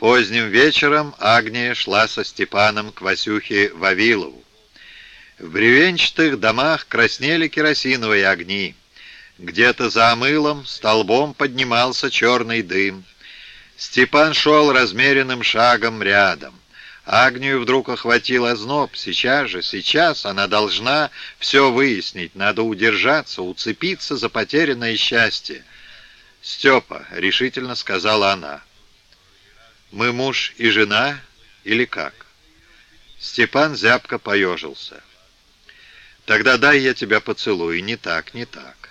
Поздним вечером Агния шла со Степаном к Васюхе Вавилову. В бревенчатых домах краснели керосиновые огни. Где-то за омылом столбом поднимался черный дым. Степан шел размеренным шагом рядом. Агнию вдруг охватил озноб. Сейчас же, сейчас она должна все выяснить. Надо удержаться, уцепиться за потерянное счастье. «Степа», — решительно сказала она, — мы муж и жена или как? Степан зябко поежился. Тогда дай я тебя поцелую. Не так, не так.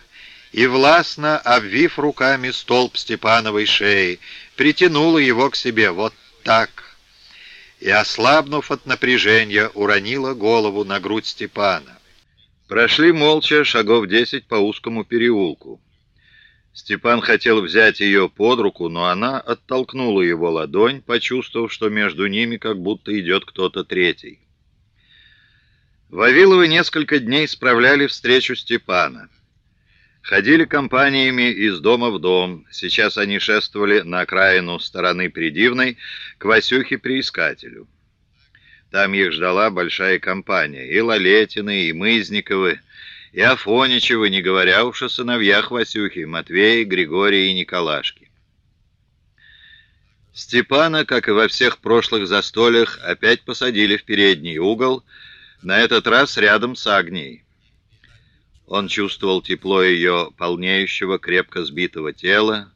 И властно, обвив руками столб Степановой шеи, притянула его к себе вот так. И, ослабнув от напряжения, уронила голову на грудь Степана. Прошли молча шагов десять по узкому переулку. Степан хотел взять ее под руку, но она оттолкнула его ладонь, почувствовав, что между ними как будто идет кто-то третий. Вавиловы несколько дней справляли встречу Степана. Ходили компаниями из дома в дом. Сейчас они шествовали на окраину стороны Придивной к Васюхе-приискателю. Там их ждала большая компания. И Лалетины, и Мызниковы, и Афоничева, не говоря уж о сыновьях Васюхи, Матвея, Григория и Николашки. Степана, как и во всех прошлых застольях, опять посадили в передний угол, на этот раз рядом с Агнией. Он чувствовал тепло ее полнеющего, крепко сбитого тела,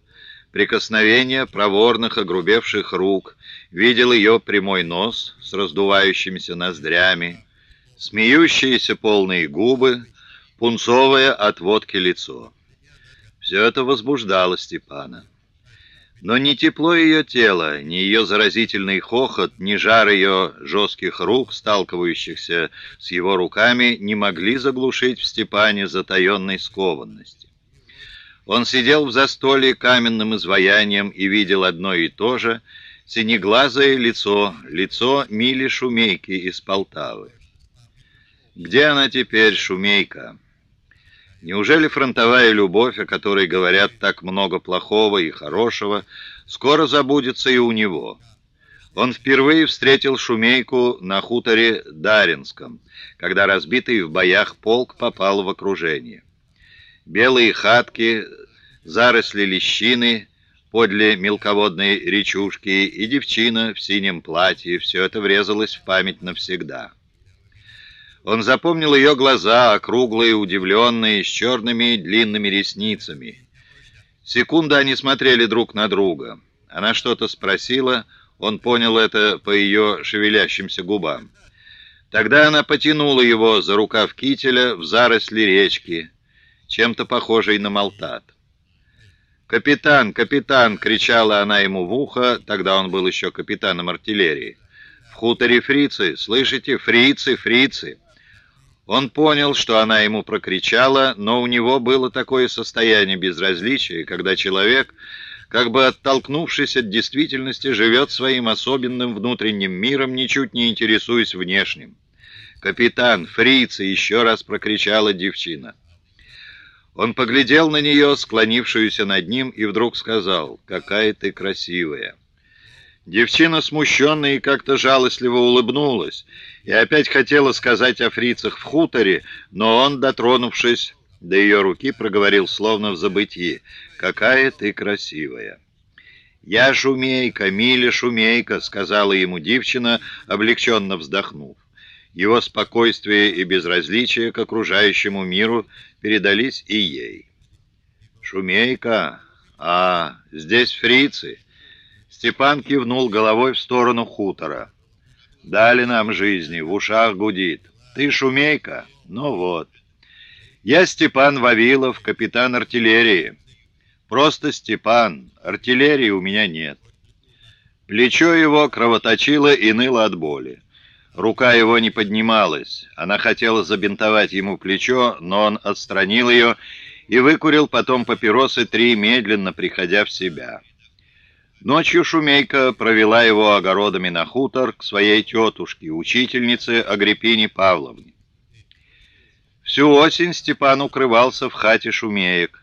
прикосновение проворных, огрубевших рук, видел ее прямой нос с раздувающимися ноздрями, смеющиеся полные губы, пунцовое от водки лицо. Все это возбуждало Степана. Но ни тепло ее тела, ни ее заразительный хохот, ни жар ее жестких рук, сталкивающихся с его руками, не могли заглушить в Степане затаенной скованности. Он сидел в застолье каменным изваянием и видел одно и то же — синеглазое лицо, лицо Мили Шумейки из Полтавы. Где она теперь, Шумейка? Неужели фронтовая любовь, о которой говорят так много плохого и хорошего, скоро забудется и у него? Он впервые встретил Шумейку на хуторе Даринском, когда разбитый в боях полк попал в окружение. Белые хатки, заросли лещины подле мелководной речушки и девчина в синем платье — все это врезалось в память навсегда. Он запомнил ее глаза, округлые, удивленные, с черными длинными ресницами. Секунду они смотрели друг на друга. Она что-то спросила, он понял это по ее шевелящимся губам. Тогда она потянула его за рукав кителя в заросли речки, чем-то похожей на молтат. «Капитан, капитан!» — кричала она ему в ухо, тогда он был еще капитаном артиллерии. «В хуторе фрицы! Слышите? Фрицы, фрицы!» Он понял, что она ему прокричала, но у него было такое состояние безразличия, когда человек, как бы оттолкнувшись от действительности, живет своим особенным внутренним миром, ничуть не интересуясь внешним. «Капитан, фрица!» — еще раз прокричала девчина. Он поглядел на нее, склонившуюся над ним, и вдруг сказал, «Какая ты красивая!» Девчина, смущенная и как-то жалостливо улыбнулась, и опять хотела сказать о фрицах в хуторе, но он, дотронувшись до ее руки, проговорил словно в забытии, «Какая ты красивая!» «Я шумейка, Миля шумейка», — сказала ему девчина, облегченно вздохнув. Его спокойствие и безразличие к окружающему миру передались и ей. «Шумейка? А, здесь фрицы!» Степан кивнул головой в сторону хутора. «Дали нам жизни, в ушах гудит. Ты шумейка? Ну вот. Я Степан Вавилов, капитан артиллерии. Просто Степан, артиллерии у меня нет». Плечо его кровоточило и ныло от боли. Рука его не поднималась. Она хотела забинтовать ему плечо, но он отстранил ее и выкурил потом папиросы три, медленно приходя в себя. Ночью Шумейка провела его огородами на хутор к своей тетушке, учительнице Агриппине Павловне. Всю осень Степан укрывался в хате Шумеек.